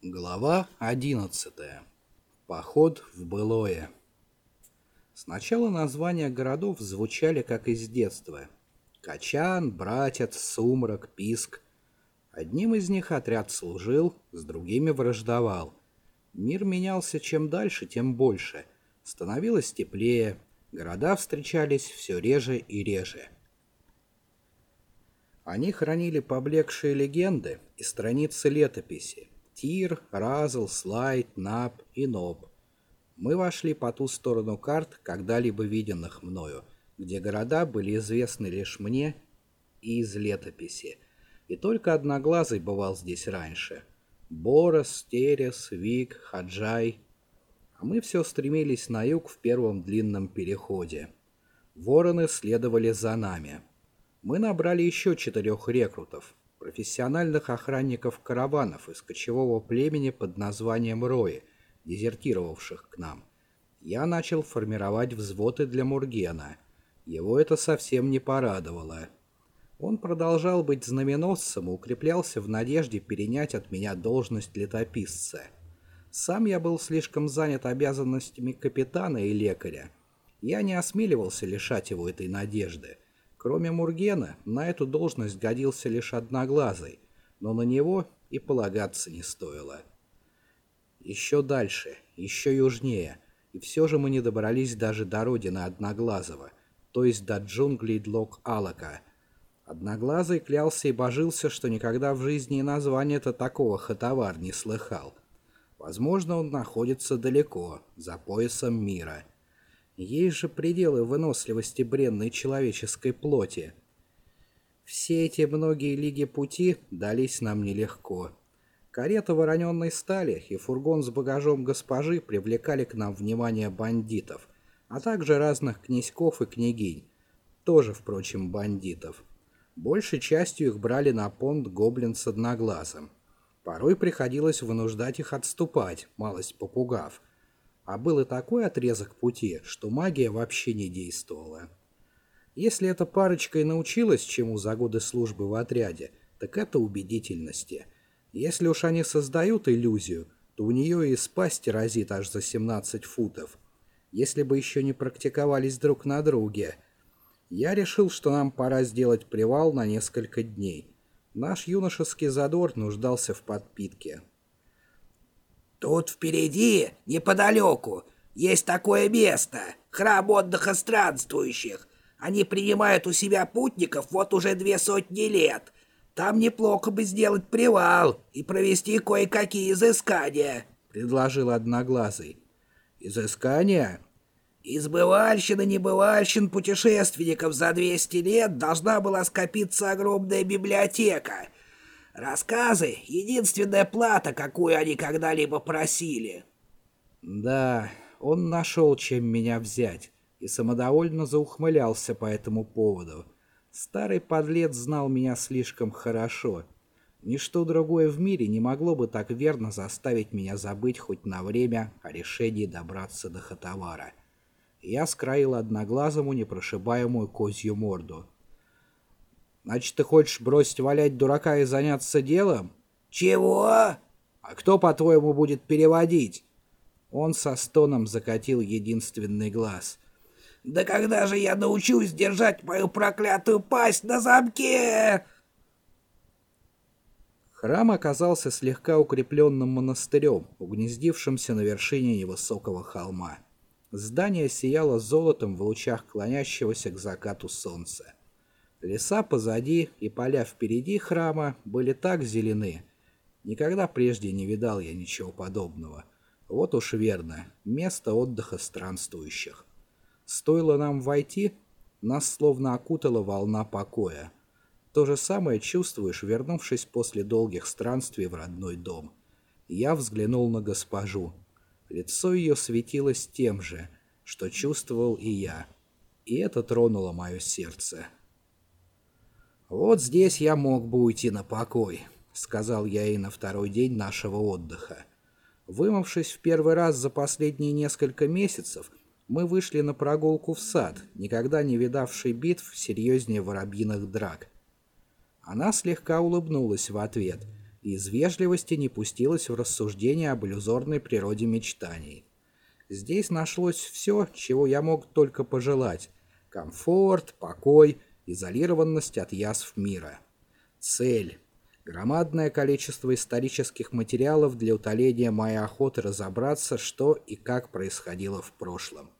Глава 11. Поход в былое. Сначала названия городов звучали как из детства. Качан, Братец, Сумрак, Писк. Одним из них отряд служил, с другими враждовал. Мир менялся чем дальше, тем больше. Становилось теплее, города встречались все реже и реже. Они хранили поблекшие легенды и страницы летописи. Тир, Разл, Слайд, Нап и Ноб. Мы вошли по ту сторону карт, когда-либо виденных мною, где города были известны лишь мне и из летописи. И только Одноглазый бывал здесь раньше. Борос, Терес, Вик, Хаджай. А мы все стремились на юг в первом длинном переходе. Вороны следовали за нами мы набрали еще четырех рекрутов, профессиональных охранников караванов из кочевого племени под названием Рои, дезертировавших к нам. Я начал формировать взводы для Мургена. Его это совсем не порадовало. Он продолжал быть знаменосцем и укреплялся в надежде перенять от меня должность летописца. Сам я был слишком занят обязанностями капитана и лекаря. Я не осмеливался лишать его этой надежды — Кроме Мургена, на эту должность годился лишь Одноглазый, но на него и полагаться не стоило. Еще дальше, еще южнее, и все же мы не добрались даже до родины Одноглазого, то есть до джунглей Длок-Алака. Одноглазый клялся и божился, что никогда в жизни и названия-то такого хатовар не слыхал. Возможно, он находится далеко, за поясом мира — есть же пределы выносливости бренной человеческой плоти. Все эти многие лиги пути дались нам нелегко. Карета вороненной стали и фургон с багажом госпожи привлекали к нам внимание бандитов, а также разных князьков и княгинь, тоже, впрочем, бандитов. Большей частью их брали на понт гоблин с одноглазым. Порой приходилось вынуждать их отступать, малость попугав – а был и такой отрезок пути, что магия вообще не действовала. Если эта парочка и научилась чему за годы службы в отряде, так это убедительности. Если уж они создают иллюзию, то у нее и спасть разит аж за 17 футов. Если бы еще не практиковались друг на друге. Я решил, что нам пора сделать привал на несколько дней. Наш юношеский задор нуждался в подпитке. Тут впереди, неподалеку, есть такое место, храм отдыха странствующих. Они принимают у себя путников вот уже две сотни лет. Там неплохо бы сделать привал и провести кое-какие изыскания», — предложил Одноглазый. «Изыскания?» Избывальщина небывальщин путешественников за 200 лет должна была скопиться огромная библиотека — Рассказы — единственная плата, какую они когда-либо просили. Да, он нашел, чем меня взять, и самодовольно заухмылялся по этому поводу. Старый подлец знал меня слишком хорошо. Ничто другое в мире не могло бы так верно заставить меня забыть хоть на время о решении добраться до Хатавара. Я скроил одноглазому непрошибаемую козью морду — Значит, ты хочешь бросить валять дурака и заняться делом? Чего? А кто, по-твоему, будет переводить? Он со стоном закатил единственный глаз. Да когда же я научусь держать мою проклятую пасть на замке? Храм оказался слегка укрепленным монастырем, угнездившимся на вершине невысокого холма. Здание сияло золотом в лучах клонящегося к закату солнца. Леса позади и поля впереди храма были так зелены. Никогда прежде не видал я ничего подобного. Вот уж верно, место отдыха странствующих. Стоило нам войти, нас словно окутала волна покоя. То же самое чувствуешь, вернувшись после долгих странствий в родной дом. Я взглянул на госпожу. Лицо ее светилось тем же, что чувствовал и я. И это тронуло мое сердце. «Вот здесь я мог бы уйти на покой», — сказал я ей на второй день нашего отдыха. Вымывшись в первый раз за последние несколько месяцев, мы вышли на прогулку в сад, никогда не видавший битв серьезнее воробьиных драк. Она слегка улыбнулась в ответ, и из вежливости не пустилась в рассуждение об иллюзорной природе мечтаний. Здесь нашлось все, чего я мог только пожелать. Комфорт, покой, изолированность от язв мира. Цель. Громадное количество исторических материалов для утоления моей охоты разобраться, что и как происходило в прошлом.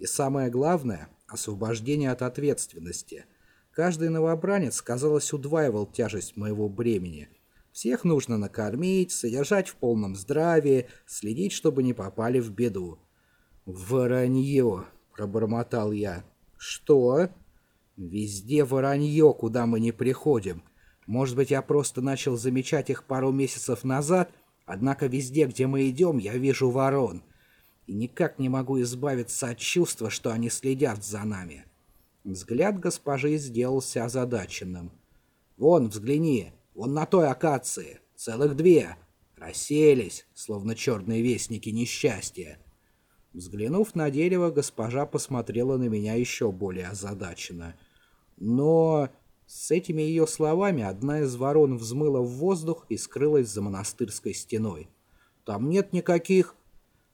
И самое главное – освобождение от ответственности. Каждый новобранец, казалось, удваивал тяжесть моего бремени. Всех нужно накормить, содержать в полном здравии, следить, чтобы не попали в беду. «Воронье!» — пробормотал я. «Что?» «Везде воронье, куда мы не приходим. Может быть, я просто начал замечать их пару месяцев назад, однако везде, где мы идем, я вижу ворон и никак не могу избавиться от чувства, что они следят за нами. Взгляд госпожи сделался озадаченным. «Вон, взгляни, вон на той акации, целых две. Расселись, словно черные вестники несчастья». Взглянув на дерево, госпожа посмотрела на меня еще более озадаченно. Но с этими ее словами одна из ворон взмыла в воздух и скрылась за монастырской стеной. «Там нет никаких...»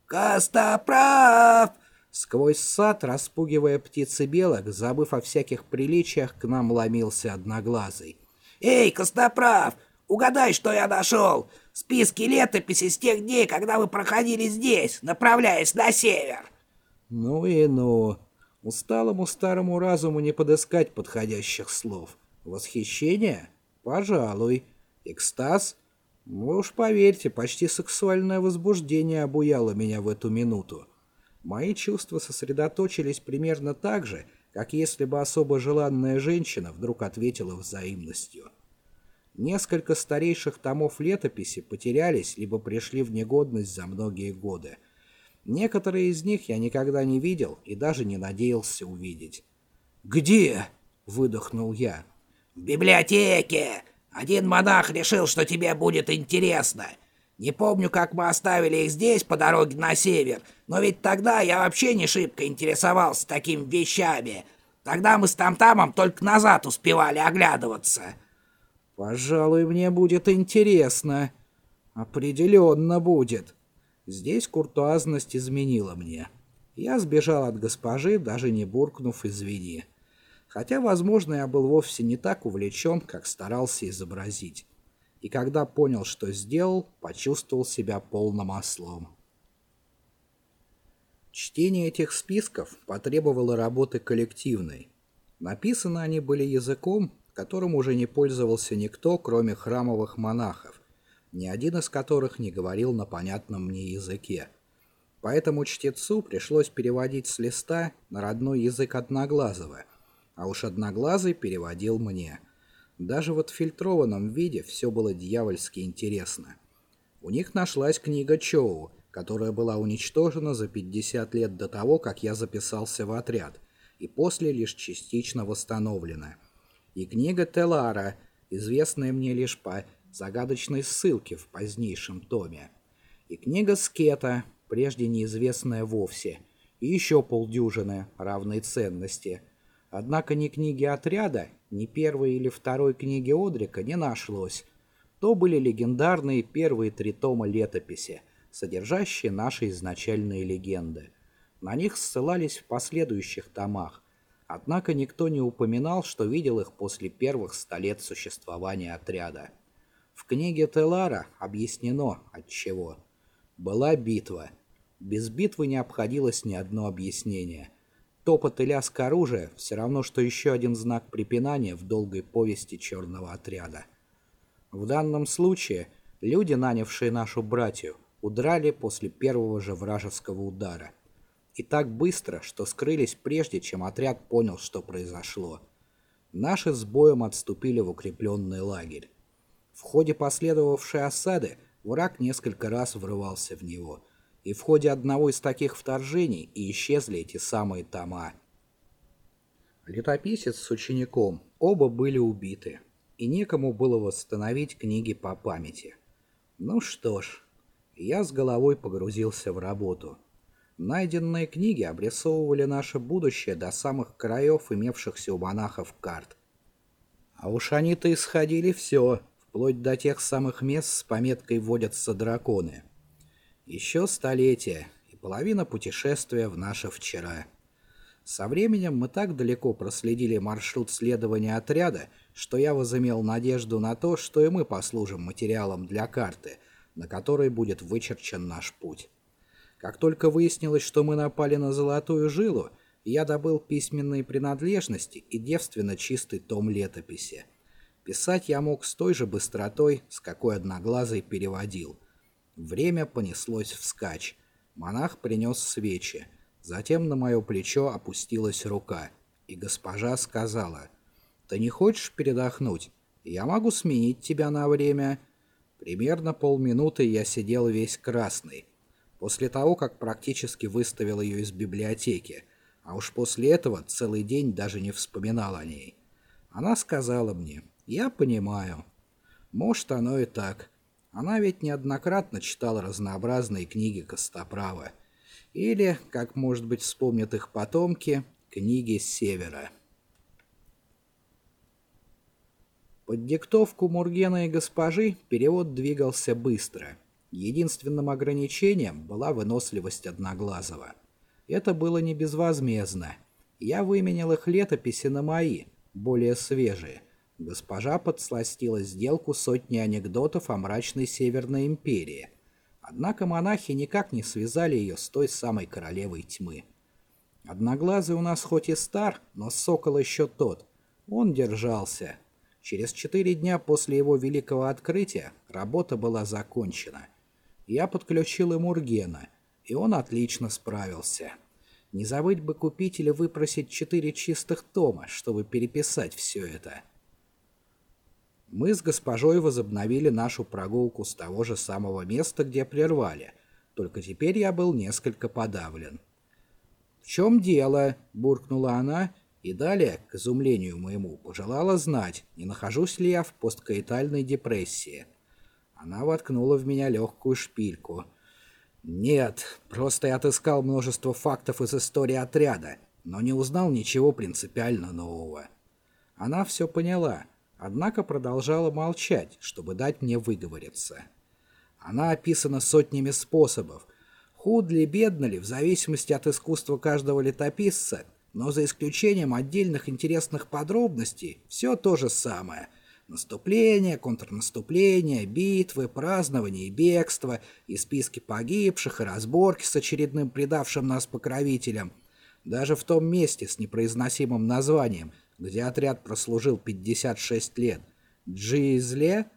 «Костоправ!» Сквозь сад, распугивая птицы белок, забыв о всяких приличиях, к нам ломился одноглазый. «Эй, Костоправ, угадай, что я нашел! Списки летописи с тех дней, когда вы проходили здесь, направляясь на север!» Ну и ну. Усталому старому разуму не подыскать подходящих слов. Восхищение? Пожалуй. Экстаз? Вы уж поверьте, почти сексуальное возбуждение обуяло меня в эту минуту. Мои чувства сосредоточились примерно так же, как если бы особо желанная женщина вдруг ответила взаимностью. Несколько старейших томов летописи потерялись либо пришли в негодность за многие годы. Некоторые из них я никогда не видел и даже не надеялся увидеть. «Где?» — выдохнул я. «В библиотеке!» Один монах решил, что тебе будет интересно. Не помню, как мы оставили их здесь по дороге на север, но ведь тогда я вообще не шибко интересовался такими вещами. Тогда мы с Тамтамом только назад успевали оглядываться. Пожалуй, мне будет интересно. Определенно будет. Здесь куртуазность изменила мне. Я сбежал от госпожи, даже не буркнув «извини» хотя, возможно, я был вовсе не так увлечен, как старался изобразить. И когда понял, что сделал, почувствовал себя полным ослом. Чтение этих списков потребовало работы коллективной. Написаны они были языком, которым уже не пользовался никто, кроме храмовых монахов, ни один из которых не говорил на понятном мне языке. Поэтому чтецу пришлось переводить с листа на родной язык Одноглазого – а уж Одноглазый переводил мне. Даже в отфильтрованном виде все было дьявольски интересно. У них нашлась книга Чоу, которая была уничтожена за 50 лет до того, как я записался в отряд, и после лишь частично восстановлена. И книга Телара, известная мне лишь по загадочной ссылке в позднейшем томе. И книга Скета, прежде неизвестная вовсе, и еще полдюжины равной ценности – Однако ни книги отряда, ни первой или второй книги Одрика не нашлось. То были легендарные первые три тома летописи, содержащие наши изначальные легенды. На них ссылались в последующих томах, однако никто не упоминал, что видел их после первых ста лет существования отряда. В книге Телара объяснено, от чего. Была битва. Без битвы не обходилось ни одно объяснение – Топот и лязг оружия — все равно, что еще один знак препинания в долгой повести черного отряда. В данном случае люди, нанявшие нашу братью, удрали после первого же вражеского удара. И так быстро, что скрылись прежде, чем отряд понял, что произошло. Наши с боем отступили в укрепленный лагерь. В ходе последовавшей осады враг несколько раз врывался в него — и в ходе одного из таких вторжений и исчезли эти самые тома. Летописец с учеником оба были убиты, и некому было восстановить книги по памяти. Ну что ж, я с головой погрузился в работу. Найденные книги обрисовывали наше будущее до самых краев имевшихся у монахов карт. А уж они-то исходили все, вплоть до тех самых мест с пометкой «Водятся драконы». Еще столетие и половина путешествия в наше вчера. Со временем мы так далеко проследили маршрут следования отряда, что я возымел надежду на то, что и мы послужим материалом для карты, на которой будет вычерчен наш путь. Как только выяснилось, что мы напали на Золотую Жилу, я добыл письменные принадлежности и девственно чистый том летописи. Писать я мог с той же быстротой, с какой Одноглазый переводил. Время понеслось вскачь. Монах принес свечи. Затем на мое плечо опустилась рука, и госпожа сказала, «Ты не хочешь передохнуть? Я могу сменить тебя на время». Примерно полминуты я сидел весь красный, после того, как практически выставил ее из библиотеки, а уж после этого целый день даже не вспоминал о ней. Она сказала мне, «Я понимаю. Может, оно и так. Она ведь неоднократно читала разнообразные книги Костоправа. Или, как, может быть, вспомнят их потомки, книги севера». Под диктовку Мургена и госпожи перевод двигался быстро – Единственным ограничением была выносливость Одноглазого. Это было не безвозмездно. Я выменял их летописи на мои, более свежие. Госпожа подсластила сделку сотни анекдотов о мрачной Северной империи. Однако монахи никак не связали ее с той самой королевой тьмы. Одноглазый у нас хоть и стар, но сокол еще тот. Он держался. Через четыре дня после его великого открытия работа была закончена — я подключил ему Ургена, и он отлично справился. Не забыть бы купить или выпросить четыре чистых тома, чтобы переписать все это. Мы с госпожой возобновили нашу прогулку с того же самого места, где прервали, только теперь я был несколько подавлен. «В чем дело?» — буркнула она, и далее, к изумлению моему, пожелала знать, не нахожусь ли я в посткаитальной депрессии. Она воткнула в меня легкую шпильку. «Нет, просто я отыскал множество фактов из истории отряда, но не узнал ничего принципиально нового». Она все поняла, однако продолжала молчать, чтобы дать мне выговориться. Она описана сотнями способов. Худ ли, бедно ли, в зависимости от искусства каждого летописца, но за исключением отдельных интересных подробностей, все то же самое — Наступление, контрнаступление, битвы, празднование и бегство, и списки погибших, и разборки с очередным предавшим нас покровителем. Даже в том месте с непроизносимым названием, где отряд прослужил 56 лет. Джизле?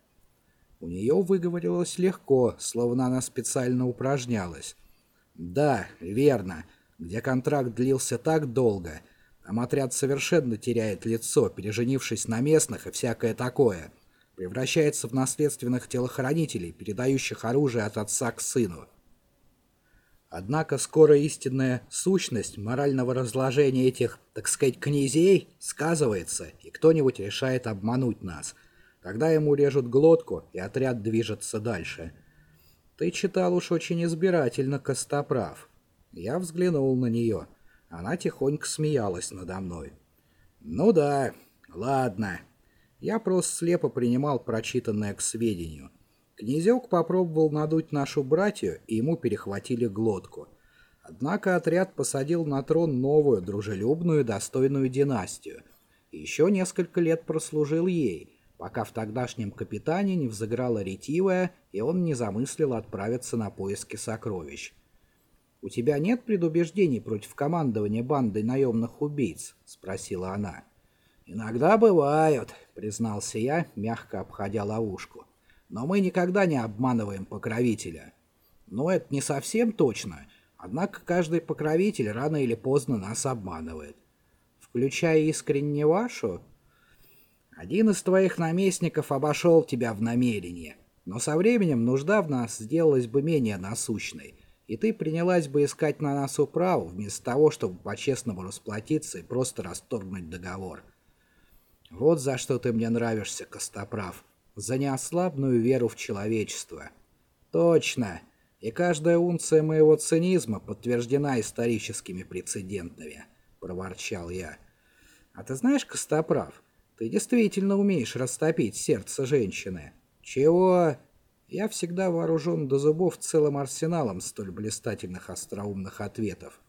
У нее выговорилось легко, словно она специально упражнялась. Да, верно, где контракт длился так долго, там отряд совершенно теряет лицо, переженившись на местных и всякое такое. Превращается в наследственных телохранителей, передающих оружие от отца к сыну. Однако скоро истинная сущность морального разложения этих, так сказать, князей сказывается, и кто-нибудь решает обмануть нас. Тогда ему режут глотку, и отряд движется дальше. Ты читал уж очень избирательно, Костоправ. Я взглянул на нее. — она тихонько смеялась надо мной. «Ну да, ладно». Я просто слепо принимал прочитанное к сведению. Князек попробовал надуть нашу братью, и ему перехватили глотку. Однако отряд посадил на трон новую, дружелюбную, достойную династию. И еще несколько лет прослужил ей, пока в тогдашнем капитане не взыграла ретивая, и он не замыслил отправиться на поиски сокровищ. «У тебя нет предубеждений против командования бандой наемных убийц?» — спросила она. «Иногда бывают», — признался я, мягко обходя ловушку. «Но мы никогда не обманываем покровителя». «Ну, это не совсем точно, однако каждый покровитель рано или поздно нас обманывает. Включая искренне вашу...» «Один из твоих наместников обошел тебя в намерении, но со временем нужда в нас сделалась бы менее насущной» и ты принялась бы искать на нас управу, вместо того, чтобы по-честному расплатиться и просто расторгнуть договор. Вот за что ты мне нравишься, Костоправ. За неослабную веру в человечество. Точно. И каждая унция моего цинизма подтверждена историческими прецедентами, проворчал я. А ты знаешь, Костоправ, ты действительно умеешь растопить сердце женщины. Чего? Я всегда вооружен до зубов целым арсеналом столь блистательных остроумных ответов.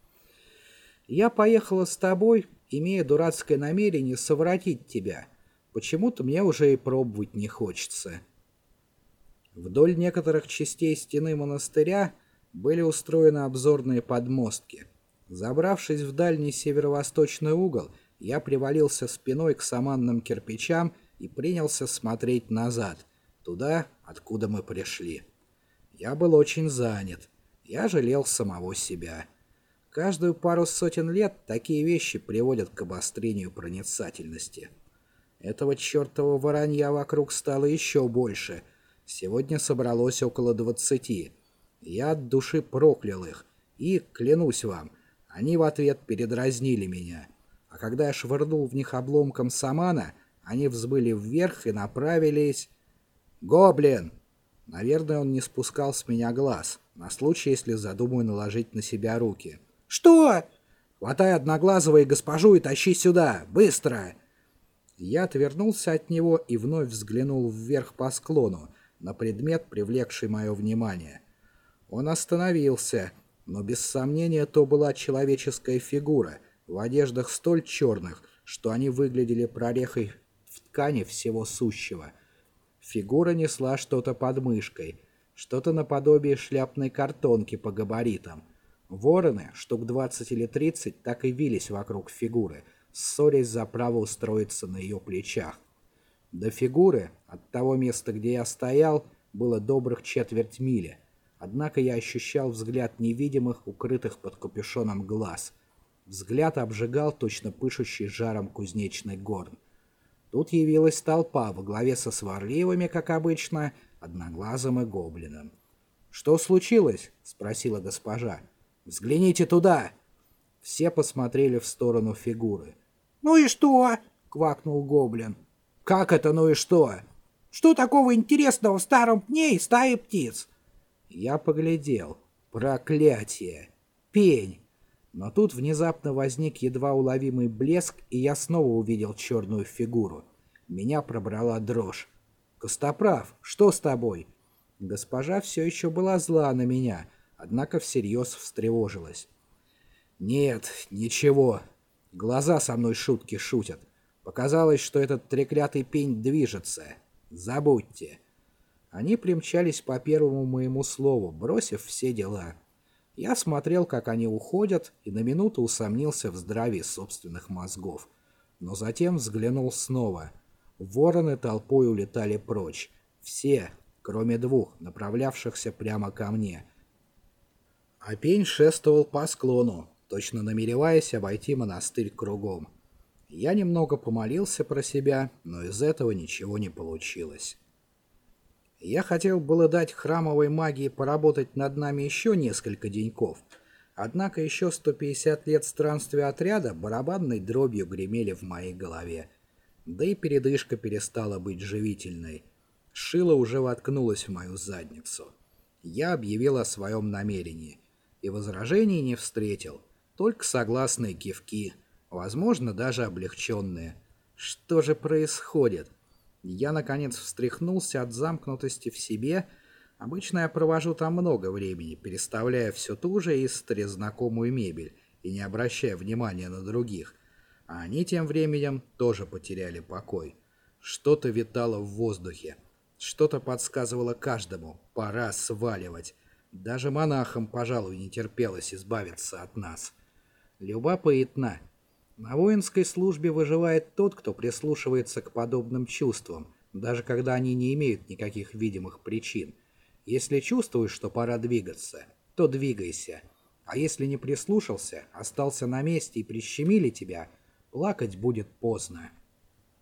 Я поехала с тобой, имея дурацкое намерение совратить тебя. Почему-то мне уже и пробовать не хочется. Вдоль некоторых частей стены монастыря были устроены обзорные подмостки. Забравшись в дальний северо-восточный угол, я привалился спиной к саманным кирпичам и принялся смотреть назад, туда, откуда мы пришли. Я был очень занят. Я жалел самого себя. Каждую пару сотен лет такие вещи приводят к обострению проницательности. Этого чертового воронья вокруг стало еще больше. Сегодня собралось около двадцати. Я от души проклял их. И, клянусь вам, они в ответ передразнили меня. А когда я швырнул в них обломком самана, они взбыли вверх и направились... «Гоблин!» Наверное, он не спускал с меня глаз, на случай, если задумаю наложить на себя руки. «Что?» «Хватай одноглазого и госпожу и тащи сюда! Быстро!» Я отвернулся от него и вновь взглянул вверх по склону, на предмет, привлекший мое внимание. Он остановился, но без сомнения то была человеческая фигура в одеждах столь черных, что они выглядели прорехой в ткани всего сущего. Фигура несла что-то под мышкой, что-то наподобие шляпной картонки по габаритам. Вороны, штук 20 или 30, так и вились вокруг фигуры, ссорясь за право устроиться на ее плечах. До фигуры, от того места, где я стоял, было добрых четверть мили. Однако я ощущал взгляд невидимых, укрытых под капюшоном глаз. Взгляд обжигал точно пышущий жаром кузнечный горн. Тут явилась толпа во главе со сварливыми, как обычно, одноглазым и гоблином. «Что случилось?» — спросила госпожа. «Взгляните туда!» Все посмотрели в сторону фигуры. «Ну и что?» — квакнул гоблин. «Как это ну и что?» «Что такого интересного в старом пне и стае птиц?» Я поглядел. Проклятие! Пень! Но тут внезапно возник едва уловимый блеск, и я снова увидел черную фигуру. Меня пробрала дрожь. «Костоправ, что с тобой?» Госпожа все еще была зла на меня, однако всерьез встревожилась. «Нет, ничего. Глаза со мной шутки шутят. Показалось, что этот треклятый пень движется. Забудьте». Они примчались по первому моему слову, бросив все дела. Я смотрел, как они уходят, и на минуту усомнился в здравии собственных мозгов. Но затем взглянул снова. Вороны толпой улетали прочь. Все, кроме двух, направлявшихся прямо ко мне. А пень шествовал по склону, точно намереваясь обойти монастырь кругом. Я немного помолился про себя, но из этого ничего не получилось. Я хотел было дать храмовой магии поработать над нами еще несколько деньков, однако еще 150 лет странствия отряда барабанной дробью гремели в моей голове. Да и передышка перестала быть живительной. Шило уже воткнулось в мою задницу. Я объявил о своем намерении, и возражений не встретил, только согласные кивки, возможно, даже облегченные. Что же происходит? Я, наконец, встряхнулся от замкнутости в себе. Обычно я провожу там много времени, переставляя все ту же и знакомую мебель и не обращая внимания на других. А они тем временем тоже потеряли покой. Что-то витало в воздухе. Что-то подсказывало каждому. Пора сваливать. Даже монахам, пожалуй, не терпелось избавиться от нас. Любопытно. На воинской службе выживает тот, кто прислушивается к подобным чувствам, даже когда они не имеют никаких видимых причин. Если чувствуешь, что пора двигаться, то двигайся. А если не прислушался, остался на месте и прищемили тебя, плакать будет поздно.